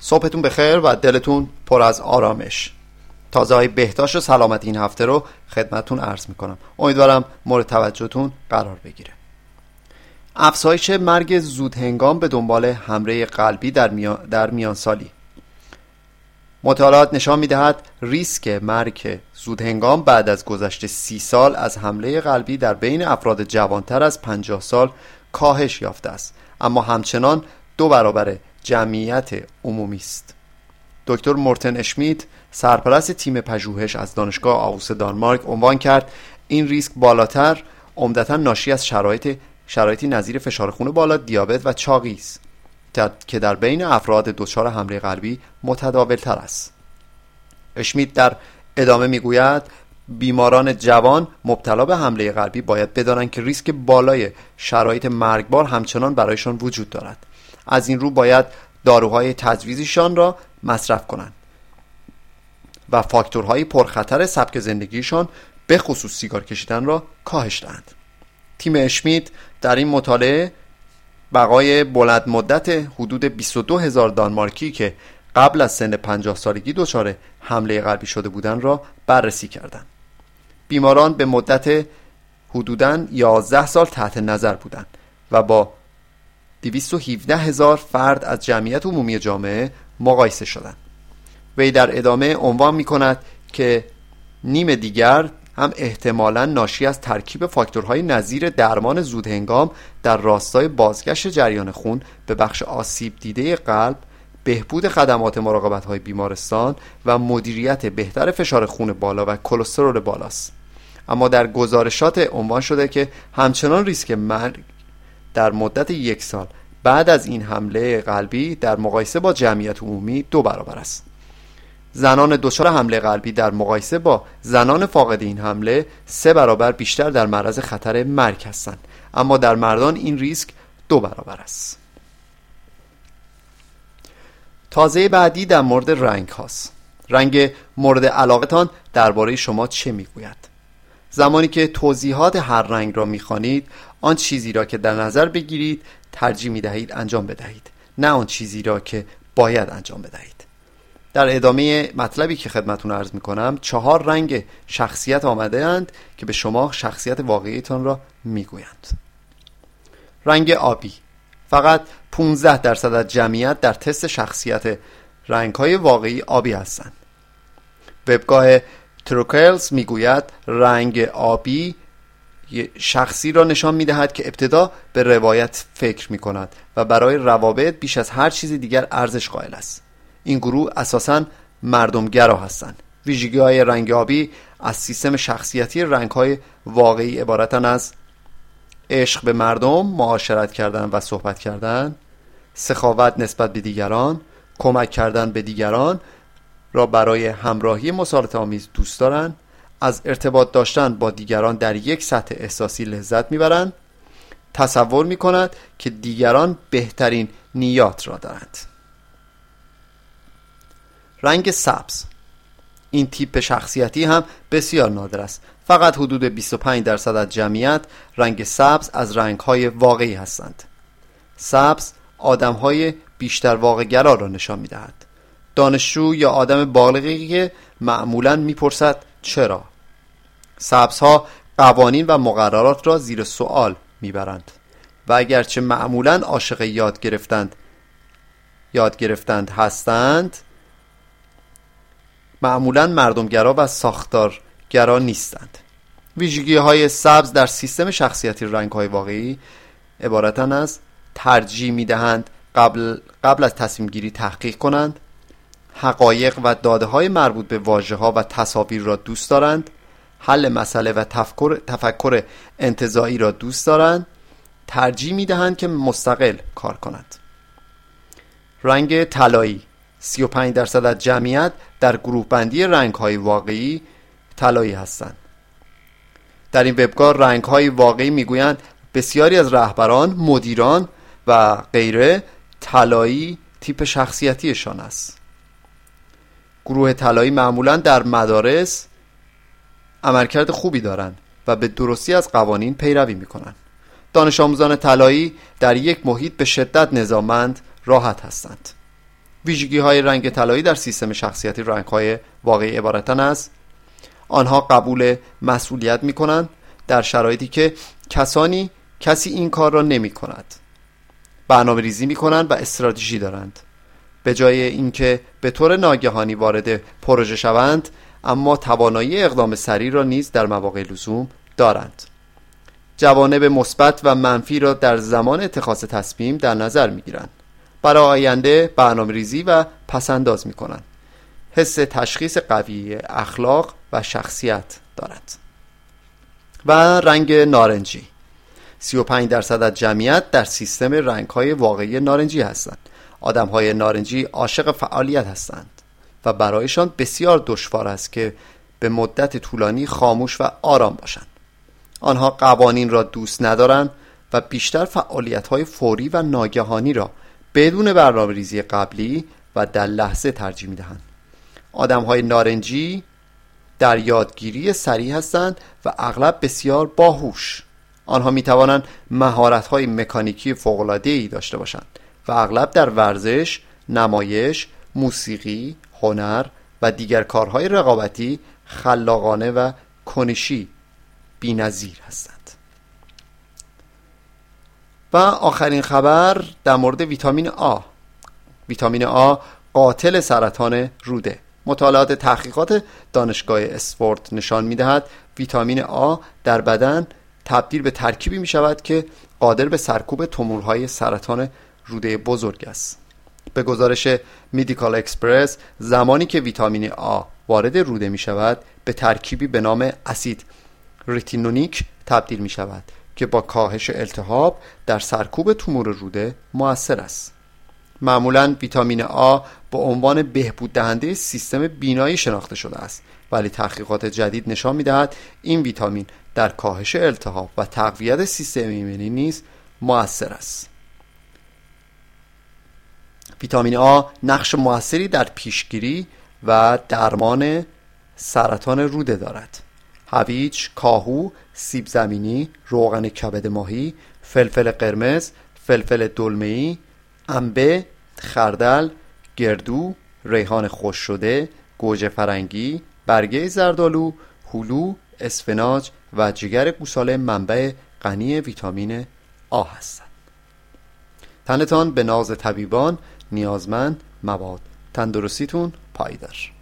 صبحتون بخیر و دلتون پر از آرامش. تازه های بهداشت و سلامت این هفته رو خدمتون عرض می‌کنم. امیدوارم مورد توجهتون قرار بگیره. افزایش مرگ زود هنگام به دنبال حمله قلبی در, میان, در میان سالی مطالعات نشان می‌دهد ریسک مرگ زود هنگام بعد از گذشت سی سال از حمله قلبی در بین افراد جوانتر از 50 سال کاهش یافته است. اما همچنان دو برابر جمعیت عمومی است. دکتر مورتن اشمیت سرپرست تیم پژوهش از دانشگاه آووس دانمارک عنوان کرد این ریسک بالاتر عمدتا ناشی از شرایط شرایطی نظیر فشار خون بالا دیابت و چاقی است که در بین افراد دچار حمله قلبی متداول تر است. اشمیت در ادامه می‌گوید بیماران جوان مبتلا به حمله قلبی باید بدانند که ریسک بالای شرایط مرگبار همچنان برایشان وجود دارد. از این رو باید داروهای تجویزیشان را مصرف کنند و فاکتورهای پرخطر سبک زندگیشان به خصوص سیگار کشیدن را کاهش دهند. تیم اشمیت در این مطالعه بقای بلند مدت حدود 22 هزار دانمارکی که قبل از سن 50 سالگی دچار حمله قلبی شده بودند را بررسی کردند. بیماران به مدت حدوداً 11 سال تحت نظر بودند و با 217 هزار فرد از جمعیت عمومی جامعه مقایسه شدند. وی در ادامه عنوان می کند که نیم دیگر هم احتمالا ناشی از ترکیب فاکتورهای نظیر درمان زودهنگام در راستای بازگشت جریان خون به بخش آسیب دیده قلب بهبود خدمات مراقبت های بیمارستان و مدیریت بهتر فشار خون بالا و کلسترول بالاست. اما در گزارشات عنوان شده که همچنان ریسک مرگ در مدت یک سال بعد از این حمله قلبی در مقایسه با جمعیت عمومی دو برابر است. زنان دچار حمله قلبی در مقایسه با زنان فاقد این حمله سه برابر بیشتر در معرض خطر مرگ هستند. اما در مردان این ریسک دو برابر است. تازه بعدی در مورد رنگ هاست. رنگ مورد علاقتان درباره شما چه می‌گوید؟ زمانی که توضیحات هر رنگ را می‌خوانید آن چیزی را که در نظر بگیرید ترجیح می دهید انجام بدهید. نه آن چیزی را که باید انجام بدهید. در ادامه مطلبی که خدمتون عرض می کنم چهار رنگ شخصیت آمده اند که به شما شخصیت واقعیتان را می گویند رنگ آبی. فقط 15 درصد از جمعیت در تست شخصیت رنگ های واقعی آبی هستند. وبگاه تروکلز می‌گوید رنگ آبی شخصی را نشان می دهد که ابتدا به روایت فکر می کند و برای روابط بیش از هر چیز دیگر ارزش قائل است. این گروه اساسا مردمگرا هستند. ویژگی های رنگ آبی از سیستم شخصیتی رنگ های واقعی عبارتن از عشق به مردم معاشرت کردن و صحبت کردن سخاوت نسبت به دیگران کمک کردن به دیگران را برای همراهی مسالت آمیز دوست دارند. از ارتباط داشتن با دیگران در یک سطح احساسی لذت می‌برند. تصور می کند که دیگران بهترین نیات را دارند. رنگ سبز. این تیپ شخصیتی هم بسیار نادر است. فقط حدود 25 درصد از جمعیت رنگ سبز از رنگ های واقعی هستند. سبز آدم های بیشتر واقعگرا را نشان می دهد دانشجو یا آدم بالغی که معمولا می‌پرسد چرا؟ سبزها قوانین و مقررات را زیر سوال می‌برند. و اگرچه معمولا عاشق یاد گرفتند یاد گرفتند هستند معمولا مردمگرا و ساختارگرا نیستند. ویژگی های سبز در سیستم شخصیتی رنگ های واقعی عبارتن از ترجیح می دهند قبل, قبل از تصمیم گیری تحقیق کنند حقایق و داده های مربوط به واژه ها و تصاویر را دوست دارند حل مسئله و تفکر, تفکر انتظایی را دوست دارند ترجیح می دهند که مستقل کار کنند. رنگ طلایی 35 درصد از جمعیت در گروه بندی رنگ های واقعی طلایی هستند. در این وبگاه رنگ های واقعی می‌گویند بسیاری از رهبران مدیران و غیره طلایی تیپ شخصیتیشان است. گروه طلایی معمولا در مدارس عملکرد خوبی دارند و به درستی از قوانین پیروی می‌کنند. دانش آموزان طلایی در یک محیط به شدت نظامند راحت هستند. ویژگی های رنگ طلایی در سیستم شخصیتی رنگ های واقعی عبارتن از آنها قبول مسئولیت می کنند در شرایطی که کسانی کسی این کار را نمی کند برنامه ریزی می کنند و استراتژی دارند. به جای اینکه به طور ناگهانی وارد پروژه شوند اما توانایی اقدام سریع را نیز در مواقع لزوم دارند. جوانب مثبت و منفی را در زمان اتخاذ تصمیم در نظر می گیرند برای آینده برنامه ریزی و پسنداز می کنند حس تشخیص قوی اخلاق و شخصیت دارد و رنگ نارنجی. 35 درصد از جمعیت در سیستم رنگ های واقعی نارنجی هستند. آدم های نارنجی عاشق فعالیت هستند و برایشان بسیار دشوار است که به مدت طولانی خاموش و آرام باشند. آنها قوانین را دوست ندارند و بیشتر فعالیت های فوری و ناگهانی را بدون برنامه ریزی قبلی و در لحظه ترجیح می دهند آدم های نارنجی در یادگیری سریع هستند و اغلب بسیار باهوش. آنها می توانند مهارت های مکانیکی فوق داشته باشند. و اغلب در ورزش، نمایش، موسیقی، هنر و دیگر کارهای رقابتی خلاقانه و کنشی بینظیر هستند. و آخرین خبر در مورد ویتامین آ. ویتامین آ قاتل سرطان روده. مطالعات تحقیقات دانشگاه اسفورد نشان می دهد ویتامین آ در بدن تبدیل به ترکیبی می شود که قادر به سرکوب تومورهای سرطان روده بزرگ است. به گزارش Medical Xpress زمانی که ویتامین آ وارد روده می شود به ترکیبی به نام اسید رتینوئیک تبدیل می شود که با کاهش التهاب در سرکوب تومور روده موثر است. معمولا ویتامین آ به عنوان بهبود دهنده سیستم بینایی شناخته شده است ولی تحقیقات جدید نشان می دهد این ویتامین در کاهش التهاب و تقویت سیستم ایمنی نیز موثر است. ویتامین آ نقش موثری در پیشگیری و درمان سرطان روده دارد هویج، کاهو، سیب زمینی، روغن کبد ماهی، فلفل قرمز، فلفل دلمه‌ای، انبه، خردل، گردو، ریحان خوش شده، گوجه فرنگی، برگه زردالو، هلو، اسفناج و جگر گوساله منبع غنی ویتامین آ هستند. تنتان به ناز طبیبان نیازمند مواد. تندرستیتون پایدار.